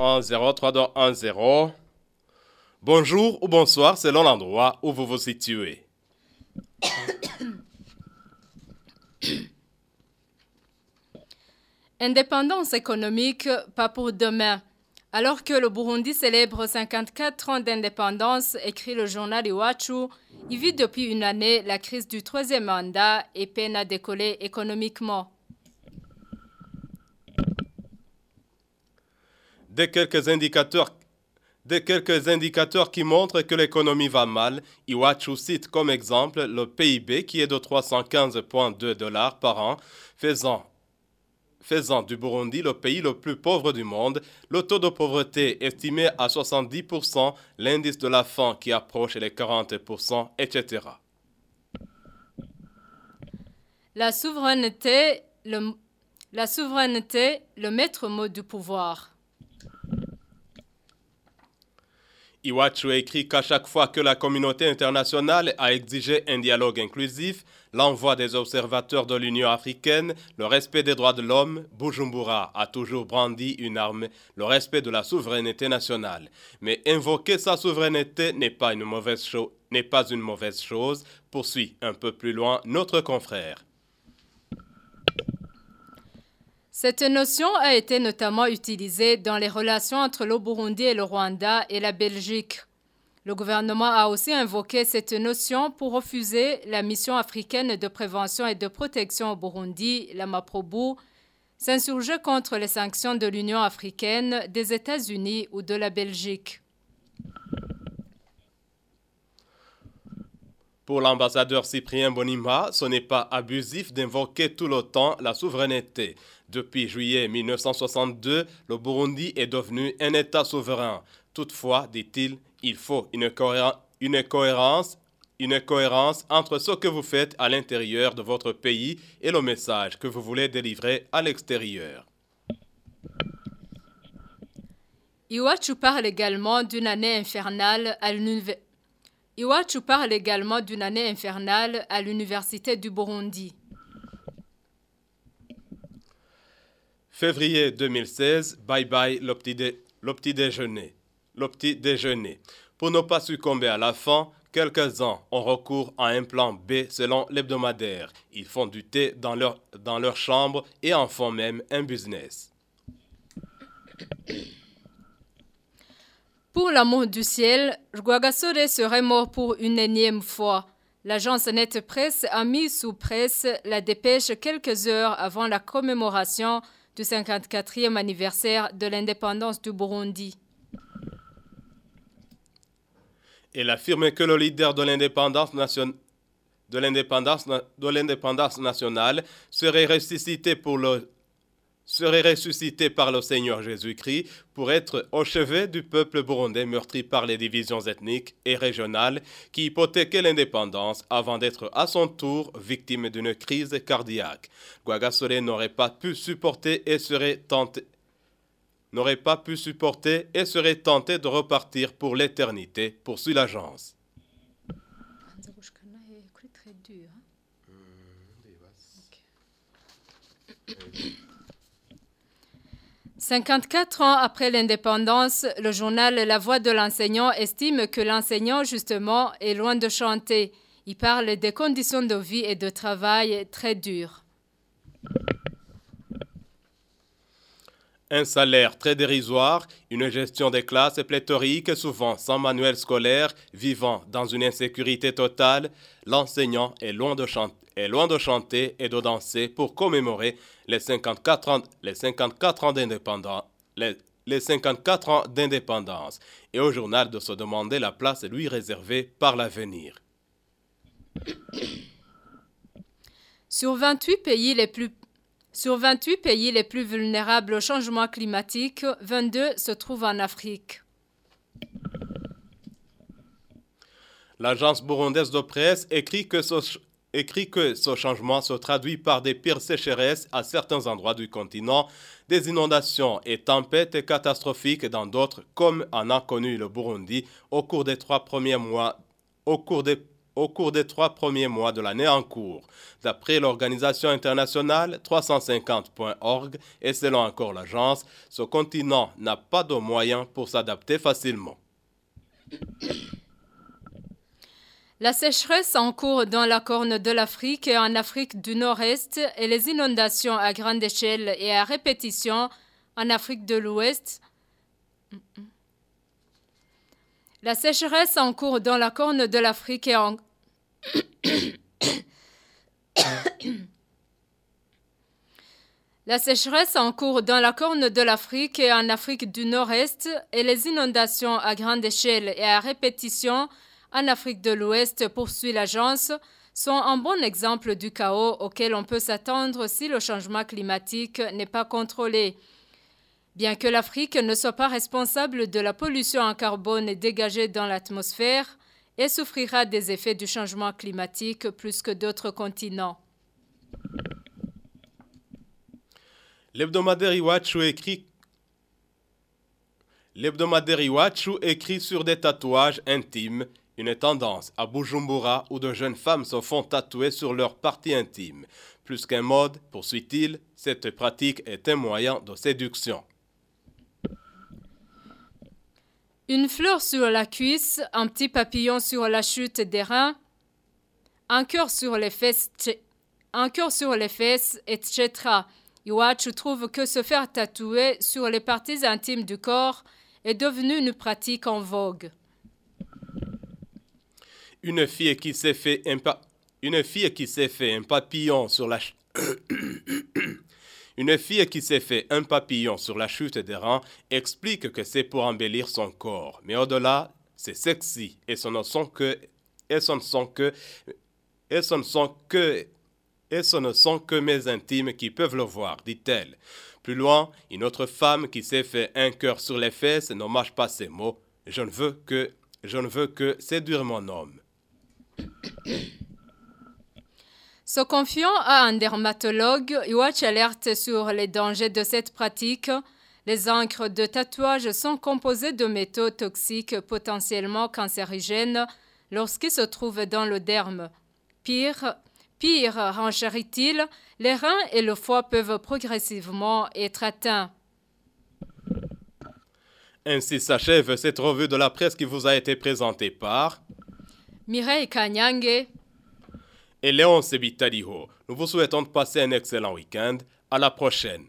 1 0 3 2 1 0. Bonjour ou bonsoir selon l'endroit où vous vous situez. Indépendance économique, pas pour demain. Alors que le Burundi célèbre 54 ans d'indépendance, écrit le journal Iwachu, il vit depuis une année la crise du troisième mandat et peine à décoller économiquement. Des quelques indicateurs qui montrent que l'économie va mal, Iwachu cite comme exemple le PIB qui est de 315,2 dollars par an, faisant du Burundi le pays le plus pauvre du monde, le taux de pauvreté estimé à 70%, l'indice de la faim qui approche les 40%, etc. La souveraineté, le maître mot du pouvoir. Iwachu écrit qu'à chaque fois que la communauté internationale a exigé un dialogue inclusif, l'envoi des observateurs de l'Union africaine, le respect des droits de l'homme, Bujumbura a toujours brandi une arme, le respect de la souveraineté nationale. Mais invoquer sa souveraineté n'est pas une mauvaise chose, n'est pas une mauvaise chose, poursuit un peu plus loin notre confrère. Cette notion a été notamment utilisée dans les relations entre le Burundi et le Rwanda et la Belgique. Le gouvernement a aussi invoqué cette notion pour refuser la mission africaine de prévention et de protection au Burundi, la MAPROBU, s'insurger contre les sanctions de l'Union africaine, des États-Unis ou de la Belgique. Pour l'ambassadeur Cyprien Bonima, ce n'est pas abusif d'invoquer tout le temps la souveraineté. Depuis juillet 1962, le Burundi est devenu un État souverain. Toutefois, dit-il, il faut une, une, cohérence, une cohérence entre ce que vous faites à l'intérieur de votre pays et le message que vous voulez délivrer à l'extérieur. Iwachu parle également d'une année infernale à l'université. Iwachu parle également d'une année infernale à l'université du Burundi. Février 2016, bye bye le petit, déjeuner. Le petit déjeuner. Pour ne pas succomber à la faim, quelques-uns ont recours à un plan B selon l'hebdomadaire. Ils font du thé dans leur, dans leur chambre et en font même un business. Pour l'amour du ciel, Rwagasore serait mort pour une énième fois. L'agence Net Presse a mis sous presse la dépêche quelques heures avant la commémoration du 54e anniversaire de l'indépendance du Burundi. Elle affirme que le leader de l'indépendance nationale de l'indépendance nationale serait ressuscité pour le serait ressuscité par le Seigneur Jésus-Christ pour être au chevet du peuple burundais meurtri par les divisions ethniques et régionales qui hypothéquaient l'indépendance avant d'être à son tour victime d'une crise cardiaque. Guagasore n'aurait pas pu supporter et serait tenté n'aurait pas pu supporter et serait tenté de repartir pour l'éternité, poursuit l'agence. 54 ans après l'indépendance, le journal La Voix de l'enseignant estime que l'enseignant, justement, est loin de chanter. Il parle des conditions de vie et de travail très dures. Un salaire très dérisoire, une gestion des classes pléthorique, souvent sans manuel scolaire, vivant dans une insécurité totale, l'enseignant est loin de chanter et de danser pour commémorer les 54 ans, les 54 ans d'indépendance. Les, 54 ans d'indépendance et au journal de se demander la place lui réservée par l'avenir. Sur 28 pays les plus sur 28 pays les plus vulnérables au changement climatique, 22 se trouvent en Afrique. L'agence burundaise de presse écrit que ce, changement se traduit par des pires sécheresses à certains endroits du continent, des inondations et tempêtes catastrophiques dans d'autres, comme en a connu le Burundi au cours des trois premiers mois, au cours des trois premiers mois de l'année en cours. D'après l'organisation internationale 350.org et selon encore l'agence, ce continent n'a pas de moyens pour s'adapter facilement. La sécheresse en cours dans la Corne de l'Afrique et en Afrique du Nord-Est et les inondations à grande échelle et à répétition en Afrique de l'Ouest. La sécheresse en cours dans la Corne de l'Afrique et en La sécheresse en cours dans la Corne de l'Afrique et en Afrique du Nord-Est et les inondations à grande échelle et à répétition en Afrique de l'Ouest, poursuit l'agence, sont un bon exemple du chaos auquel on peut s'attendre si le changement climatique n'est pas contrôlé. Bien que l'Afrique ne soit pas responsable de la pollution en carbone dégagée dans l'atmosphère, elle souffrira des effets du changement climatique plus que d'autres continents. L'hebdomadaire Iwachu écrit sur des tatouages intimes une tendance à Bujumbura où de jeunes femmes se font tatouer sur leur partie intime. Plus qu'un mode, poursuit-il, cette pratique est un moyen de séduction. Une fleur sur la cuisse, un petit papillon sur la chute des reins, un cœur sur les fesses, un cœur sur etc. Iwachu trouve que se faire tatouer sur les parties intimes du corps est devenu une pratique en vogue. Une fille qui s'est fait un une fille qui s'est fait un papillon sur la Une fille qui s'est fait un papillon sur la chute des reins explique que c'est pour embellir son corps. Mais au-delà, c'est sexy et ce ne sont que et ce ne sont que et ce ne sont que et ce ne sont que mes intimes qui peuvent le voir, dit-elle. Plus loin, une autre femme qui s'est fait un cœur sur les fesses ne pas ces mots. Je ne veux que je ne veux que séduire mon homme. Se confiant à un dermatologue, Iwatch alerte sur les dangers de cette pratique. Les encres de tatouage sont composées de métaux toxiques potentiellement cancérigènes lorsqu'ils se trouvent dans le derme. Pire, pire, renchérit-il, les reins et le foie peuvent progressivement être atteints. Ainsi s'achève cette revue de la presse qui vous a été présentée par Mireille Kanyange et Léon Sebitaliho. Nous vous souhaitons de passer un excellent week-end. À la prochaine.